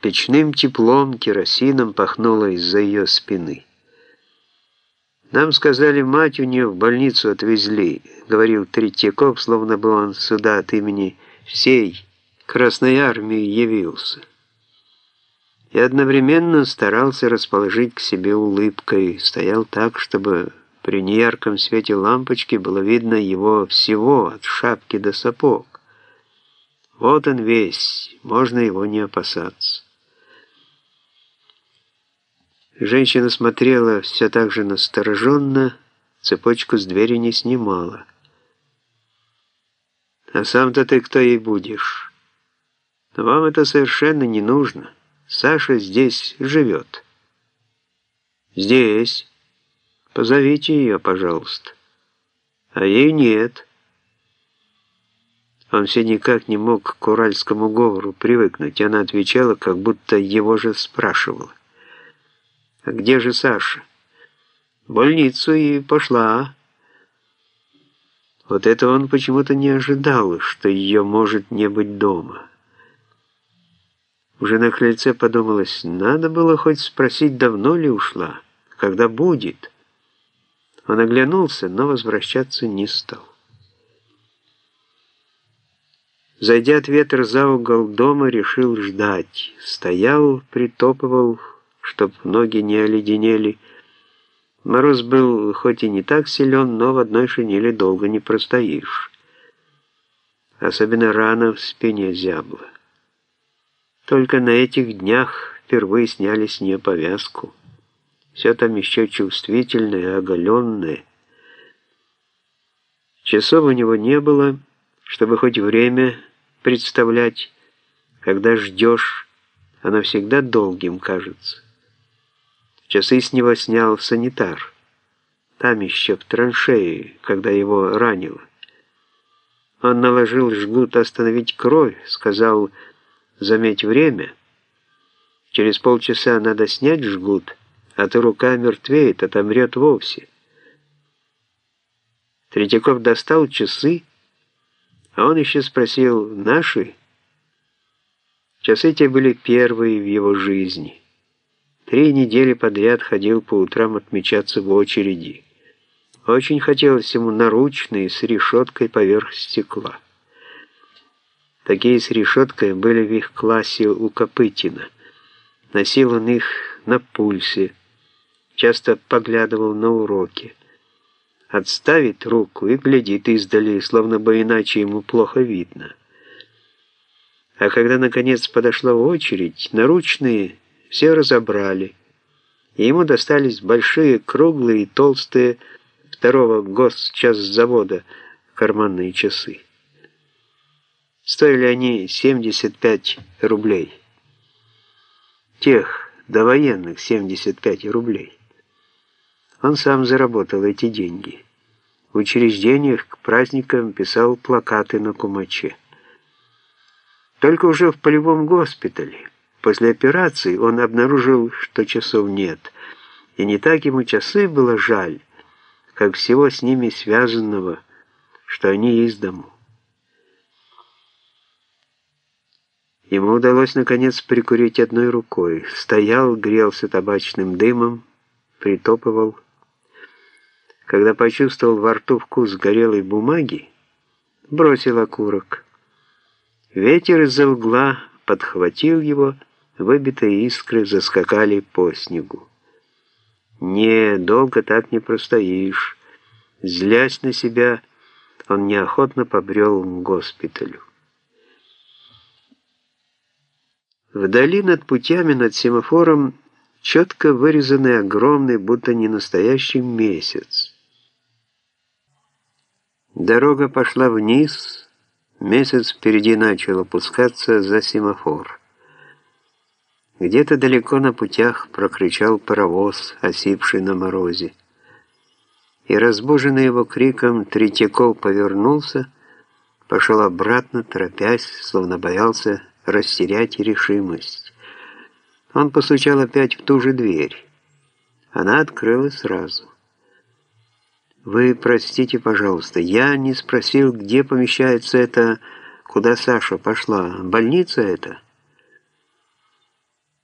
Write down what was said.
Печным теплом, керосином пахнуло из-за ее спины. «Нам сказали, мать у нее в больницу отвезли», — говорил Третьяков, словно бы он сюда от имени всей Красной Армии явился. И одновременно старался расположить к себе улыбкой, стоял так, чтобы при неярком свете лампочки было видно его всего, от шапки до сапог. Вот он весь, можно его не опасаться. Женщина смотрела все так же настороженно, цепочку с двери не снимала. «А сам-то ты кто ей будешь? Вам это совершенно не нужно. Саша здесь живет». «Здесь. Позовите ее, пожалуйста». «А ей нет». Он все никак не мог к уральскому говору привыкнуть. Она отвечала, как будто его же спрашивала. А где же Саша? В больницу и пошла. Вот это он почему-то не ожидал, что ее может не быть дома. Уже на крыльце подумалось, надо было хоть спросить, давно ли ушла, когда будет. Он оглянулся, но возвращаться не стал. Зайдя от ветра за угол дома, решил ждать. Стоял, притопывал, чтоб ноги не оледенели. Мороз был хоть и не так силен, но в одной шинели долго не простоишь. Особенно рано в спине зябло. Только на этих днях впервые сняли с нее повязку. Все там еще чувствительное, оголенное. Часов у него не было, чтобы хоть время представлять, когда ждешь, оно всегда долгим кажется. Часы с него снял санитар. Там еще в траншее, когда его ранило. Он наложил жгут остановить кровь, сказал «заметь время». Через полчаса надо снять жгут, а то рука мертвеет, отомрет вовсе. Третьяков достал часы, а он еще спросил «наши?». Часы те были первые в его жизни. Три недели подряд ходил по утрам отмечаться в очереди. Очень хотелось ему наручные с решеткой поверх стекла. Такие с решеткой были в их классе у Копытина. Носил он их на пульсе, часто поглядывал на уроки. Отставит руку и глядит издали, словно бы иначе ему плохо видно. А когда, наконец, подошла очередь, наручные все разобрали, и ему достались большие, круглые и толстые второго госчасзавода карманные часы. Стоили они 75 рублей. Тех довоенных 75 рублей. Он сам заработал эти деньги. В учреждениях к праздникам писал плакаты на кумаче. Только уже в полевом госпитале После операции он обнаружил, что часов нет, и не так ему часы было жаль, как всего с ними связанного, что они из дому. Ему удалось, наконец, прикурить одной рукой. Стоял, грелся табачным дымом, притопывал. Когда почувствовал во рту вкус горелой бумаги, бросил окурок. Ветер из-за угла подхватил его, Выбитые искры заскакали по снегу. «Не, долго так не простоишь». Злясь на себя, он неохотно побрел к госпиталю. Вдали над путями, над семафором, четко вырезанный огромный, будто не настоящий месяц. Дорога пошла вниз, месяц впереди начал опускаться за семафор. Где-то далеко на путях прокричал паровоз, осипший на морозе. И разбуженный его криком Третьяков повернулся, пошел обратно, торопясь, словно боялся растерять решимость. Он постучал опять в ту же дверь. Она открыла сразу. «Вы простите, пожалуйста, я не спросил, где помещается это, куда Саша пошла. Больница это?»